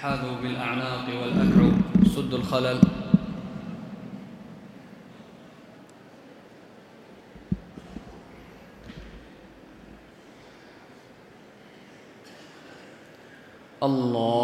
حاذوا بالأعناق والأكعب سد الخلل. الله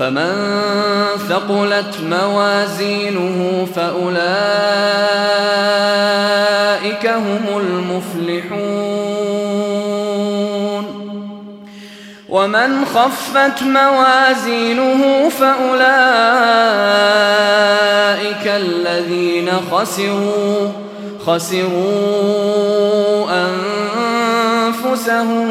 فمن ثقلت موازينه فأولئك هم المفلحون. ومن خفت موازينه فأولئك الذين خسروا خسروا أنفسهم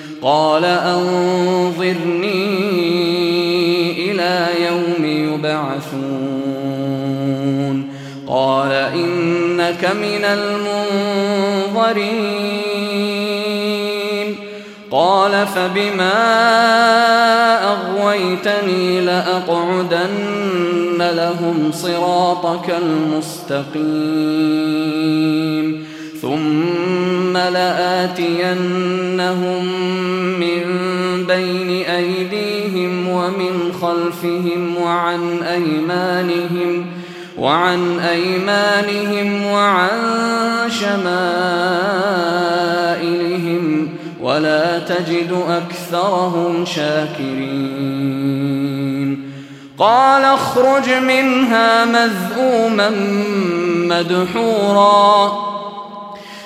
قال أنظرني إلى يوم يبعثون. قال إنك من المنظرين. قال فبما أغويتني لأقعدن لهم صراطك المستقيم. ثم لآتينهم من بين أيديهم ومن خلفهم وعن أيمانهم وعن أيمانهم وعن شمائلهم ولا تجد أكثرهم شاكرين. قال اخرج منها مذءوما مدحورا.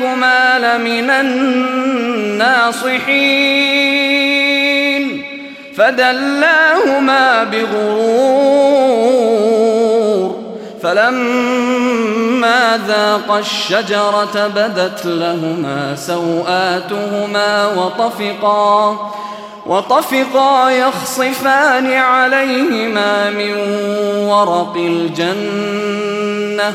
إني لكما لمن الناصحين. فدلاهما بغرور فلما ذاقا الشجرة بدت لهما سوآتهما وطفقا وطفقا يخصفان عليهما من ورق الجنة.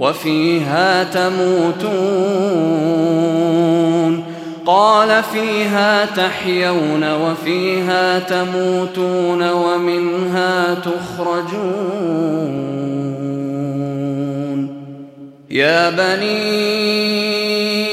وفيها تموتون قال فيها تحيون وفيها تموتون ومنها تخرجون يا بني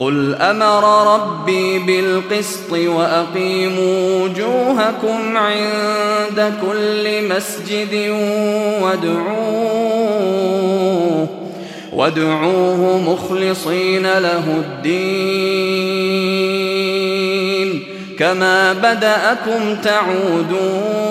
قل أمر ربي بالقسط وأقيموا وجوهكم عند كل مسجد وادعوه وادعوه مخلصين له الدين كما بدأكم تعودون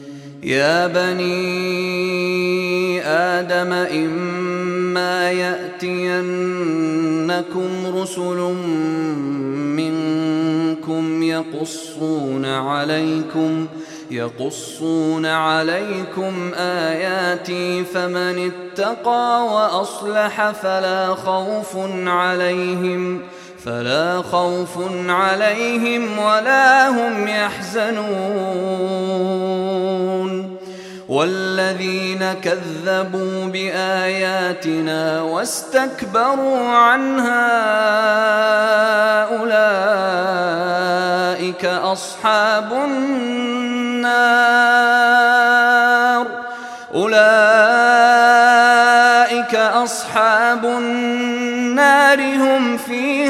يا بني آدم إما يأتينكم رسل منكم يقصون عليكم يقصون عليكم آياتي فمن اتقى وأصلح فلا خوف عليهم فلا خوف عليهم ولا هم يحزنون. والذين كذبوا بآياتنا واستكبروا عنها أولئك أصحاب النار. أولئك أصحاب النار هم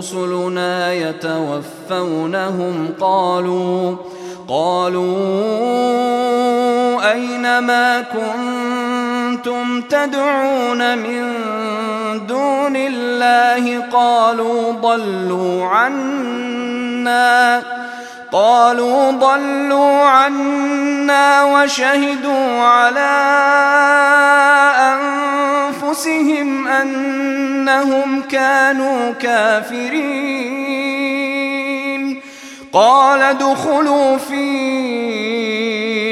رسلنا يتوفونهم قالوا قالوا أين ما كنتم تدعون من دون الله؟ قالوا ضلوا عنا. قالوا ضلوا عنا وشهدوا على أنفسهم أنهم كانوا كافرين. قال ادخلوا في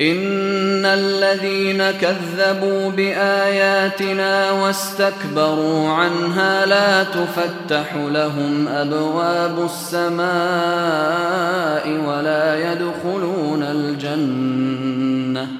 إن الذين كذبوا بآياتنا واستكبروا عنها لا تفتح لهم أبواب السماء ولا يدخلون الجنة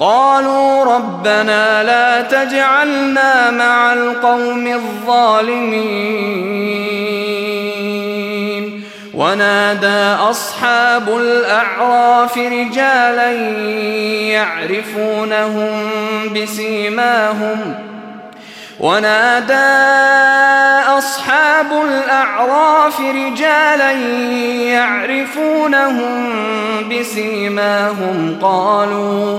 قالوا ربنا لا تجعلنا مع القوم الظالمين. ونادى أصحاب الأعراف رجالا يعرفونهم بسيماهم. ونادى أصحاب الأعراف رجالا يعرفونهم بسيماهم. قالوا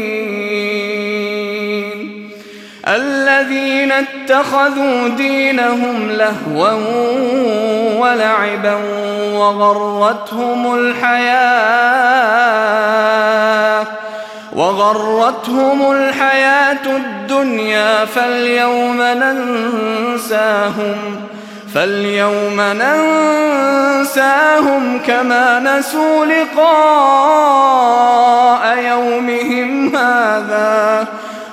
الذين اتخذوا دينهم لهوا ولعبا وغرتهم الحياة وغرتهم الحياة الدنيا فاليوم ننساهم فاليوم ننساهم كما نسوا لقاء يومهم هذا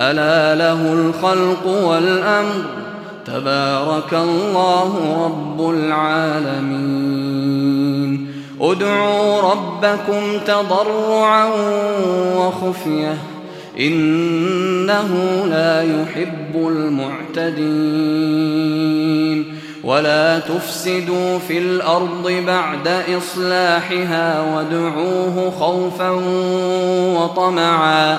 ألا له الخلق والأمر. تبارك الله رب العالمين. ادعوا ربكم تضرعا وخفية. إنه لا يحب المعتدين. ولا تفسدوا في الأرض بعد إصلاحها. وادعوه خوفا وطمعا.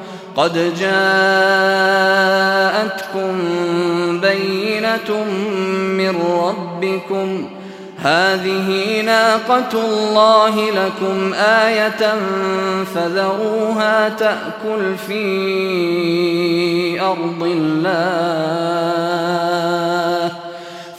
قد جاءتكم بينة من ربكم. هذه ناقة الله لكم آية فذروها تأكل في أرض الله.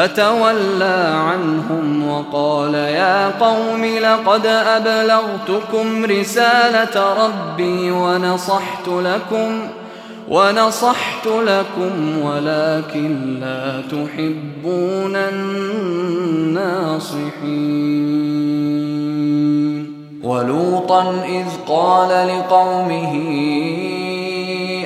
فتولى عنهم وقال يا قوم لقد أبلغتكم رسالة ربي ونصحت لكم ونصحت لكم ولكن لا تحبون الناصحين. ولوطا إذ قال لقومه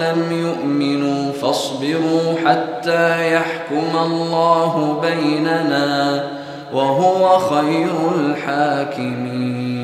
لم يؤمنوا فاصبروا حتى يحكم الله بيننا وهو خير الحاكمين.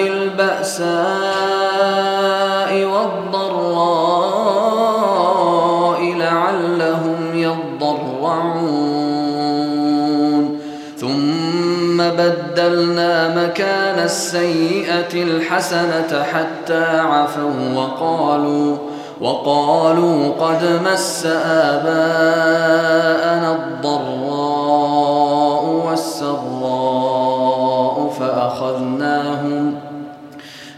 بالبأساء والضراء لعلهم يضرعون. ثم بدلنا مكان السيئة الحسنة حتى عفوا وقالوا وقالوا قد مس آباءنا الضراء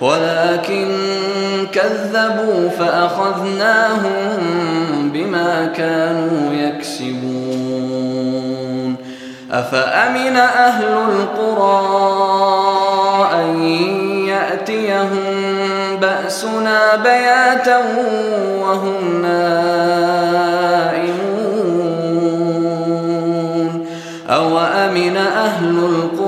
ولكن كذبوا فأخذناهم بما كانوا يكسبون. أفأمن أهل القرى أن يأتيهم بأسنا بياتا وهم نائمون؟ أو أمن أهل القرى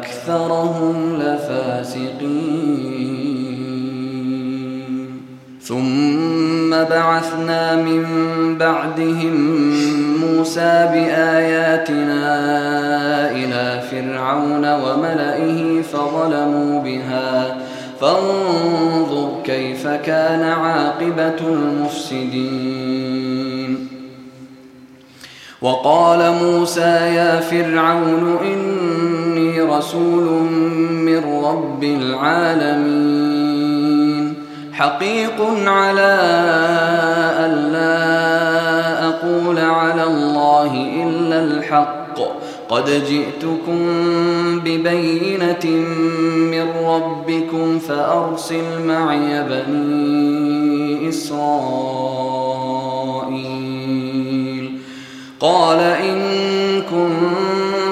أكثرهم لفاسقين. ثم بعثنا من بعدهم موسى بآياتنا إلى فرعون وملئه فظلموا بها. فانظر كيف كان عاقبة المفسدين. وقال موسى يا فرعون إني رسول من رب العالمين. حقيق على ألا أقول على الله إلا الحق. قد جئتكم ببينة من ربكم فأرسل معي بني إسرائيل. قال إن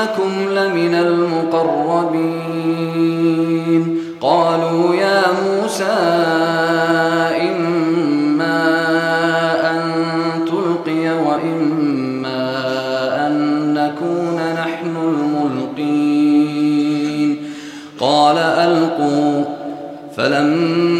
وإنكم لمن المقربين. قالوا يا موسى إما أن تلقي وإما أن نكون نحن الملقين. قال ألقوا. فلما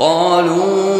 قالوا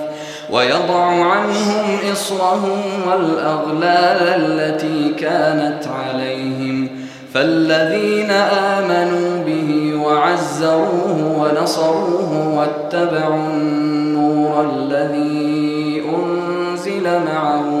ويضع عنهم إصرهم والأغلال التي كانت عليهم. فالذين آمنوا به وعزروه ونصروه واتبعوا النور الذي أنزل معه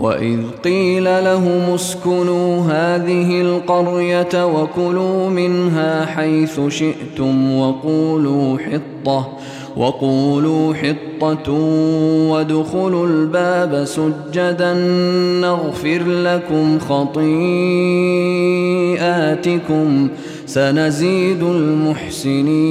واذ قيل لهم اسكنوا هذه القريه وكلوا منها حيث شئتم وقولوا حطه وقولوا حطة وادخلوا الباب سجدا نغفر لكم خطيئاتكم سنزيد المحسنين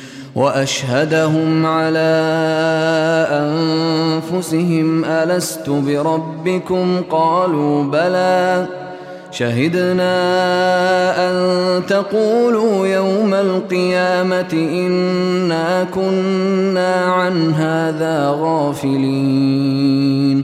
وأشهدهم على أنفسهم ألست بربكم؟ قالوا بلى. شهدنا أن تقولوا يوم القيامة إنا كنا عن هذا غافلين.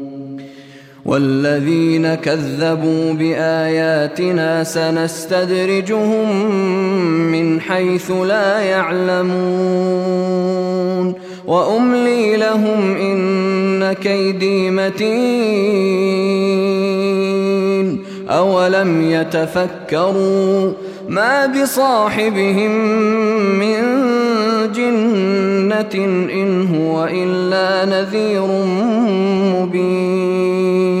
والذين كذبوا بآياتنا سنستدرجهم من حيث لا يعلمون وأملي لهم إن كيدي متين أولم يتفكروا ما بصاحبهم من جنة إن هو إلا نذير مبين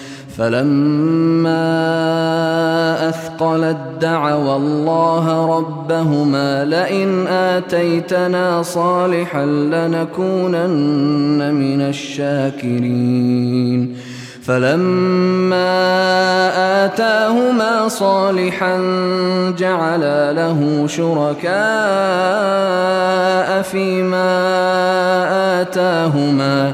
فلما أثقلت دعوا الله ربهما لئن آتيتنا صالحا لنكونن من الشاكرين. فلما آتاهما صالحا جعلا له شركاء فيما آتاهما